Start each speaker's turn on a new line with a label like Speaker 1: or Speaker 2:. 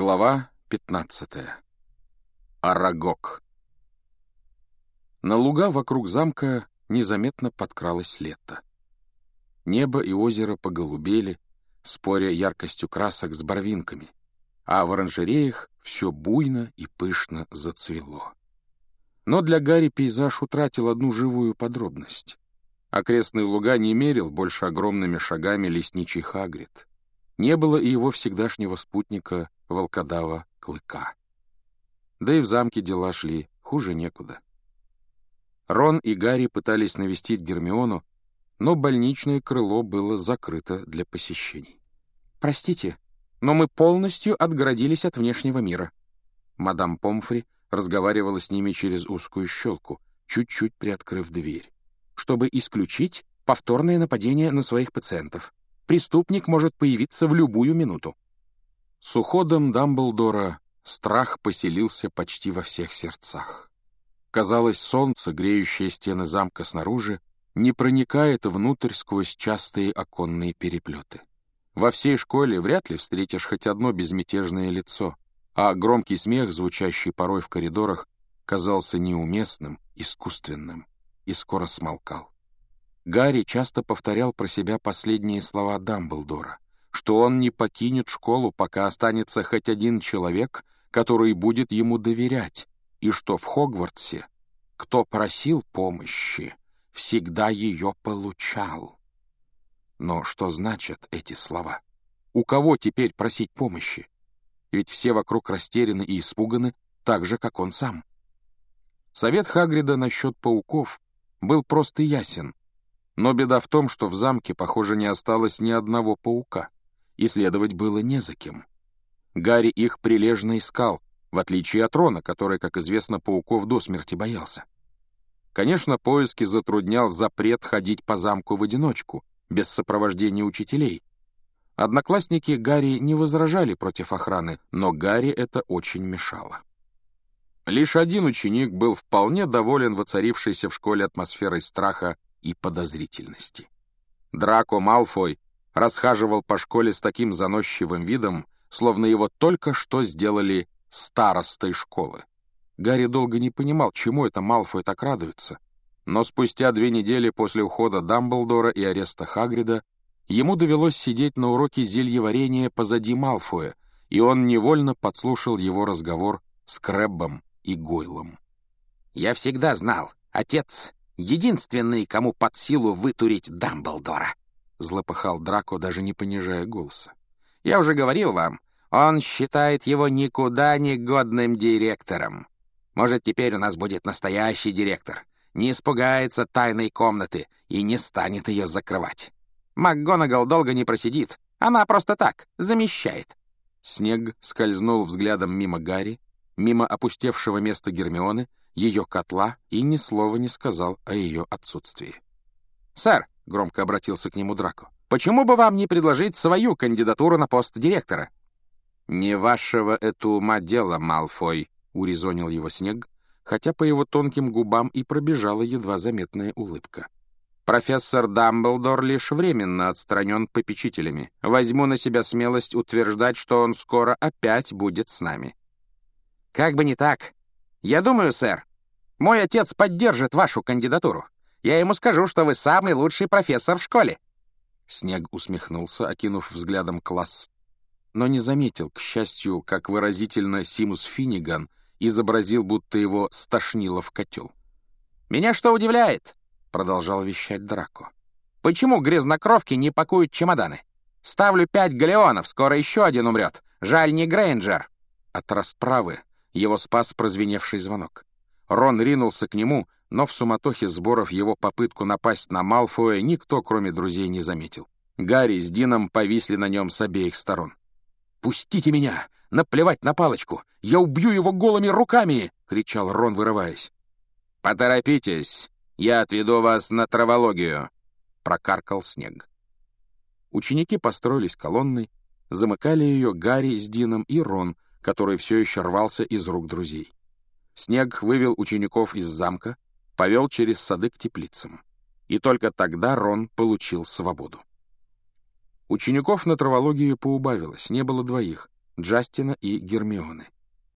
Speaker 1: Глава 15. Арагог. На луга вокруг замка незаметно подкралось лето. Небо и озеро поголубели, споря яркостью красок с барвинками, а в оранжереях все буйно и пышно зацвело. Но для Гарри пейзаж утратил одну живую подробность. Окрестные луга не мерил больше огромными шагами лесничий Хагрид. Не было и его всегдашнего спутника волкодава Клыка. Да и в замке дела шли хуже некуда. Рон и Гарри пытались навестить Гермиону, но больничное крыло было закрыто для посещений. «Простите, но мы полностью отгородились от внешнего мира». Мадам Помфри разговаривала с ними через узкую щелку, чуть-чуть приоткрыв дверь, чтобы исключить повторное нападение на своих пациентов. Преступник может появиться в любую минуту. С уходом Дамблдора страх поселился почти во всех сердцах. Казалось, солнце, греющее стены замка снаружи, не проникает внутрь сквозь частые оконные переплеты. Во всей школе вряд ли встретишь хоть одно безмятежное лицо, а громкий смех, звучащий порой в коридорах, казался неуместным, искусственным и скоро смолкал. Гарри часто повторял про себя последние слова Дамблдора — что он не покинет школу, пока останется хоть один человек, который будет ему доверять, и что в Хогвартсе кто просил помощи, всегда ее получал. Но что значат эти слова? У кого теперь просить помощи? Ведь все вокруг растеряны и испуганы, так же, как он сам. Совет Хагрида насчет пауков был просто ясен, но беда в том, что в замке, похоже, не осталось ни одного паука исследовать было не за кем. Гарри их прилежно искал, в отличие от Рона, который, как известно, пауков до смерти боялся. Конечно, поиски затруднял запрет ходить по замку в одиночку, без сопровождения учителей. Одноклассники Гарри не возражали против охраны, но Гарри это очень мешало. Лишь один ученик был вполне доволен воцарившейся в школе атмосферой страха и подозрительности. Драко Малфой расхаживал по школе с таким заносчивым видом, словно его только что сделали старостой школы. Гарри долго не понимал, чему это Малфой так радуется, но спустя две недели после ухода Дамблдора и ареста Хагрида ему довелось сидеть на уроке зельеварения позади Малфоя, и он невольно подслушал его разговор с Крэббом и Гойлом. «Я всегда знал, отец — единственный, кому под силу вытурить Дамблдора», — злопыхал Драко, даже не понижая голоса. «Я уже говорил вам, он считает его никуда не годным директором. Может, теперь у нас будет настоящий директор, не испугается тайной комнаты и не станет ее закрывать. МакГонагал долго не просидит, она просто так, замещает». Снег скользнул взглядом мимо Гарри, мимо опустевшего места Гермионы, ее котла и ни слова не сказал о ее отсутствии. «Сэр», — громко обратился к нему Драко. «Почему бы вам не предложить свою кандидатуру на пост директора?» «Не вашего это ума дело, Малфой», — урезонил его Снег, хотя по его тонким губам и пробежала едва заметная улыбка. «Профессор Дамблдор лишь временно отстранен попечителями. Возьму на себя смелость утверждать, что он скоро опять будет с нами». «Как бы не так. Я думаю, сэр, мой отец поддержит вашу кандидатуру. Я ему скажу, что вы самый лучший профессор в школе». Снег усмехнулся, окинув взглядом класс, но не заметил, к счастью, как выразительно Симус Финниган изобразил, будто его стошнило в котел. «Меня что удивляет?» — продолжал вещать Драко. «Почему грязнокровки не пакуют чемоданы? Ставлю пять галеонов, скоро еще один умрет. Жаль, не Грейнджер». От расправы его спас прозвеневший звонок. Рон ринулся к нему, но в суматохе сборов его попытку напасть на Малфоя никто, кроме друзей, не заметил. Гарри с Дином повисли на нем с обеих сторон. «Пустите меня! Наплевать на палочку! Я убью его голыми руками!» — кричал Рон, вырываясь. «Поторопитесь! Я отведу вас на травологию!» — прокаркал снег. Ученики построились колонной, замыкали ее Гарри с Дином и Рон, который все еще рвался из рук друзей. Снег вывел учеников из замка, повел через сады к теплицам. И только тогда Рон получил свободу. Учеников на травологию поубавилось, не было двоих. Джастина и Гермионы.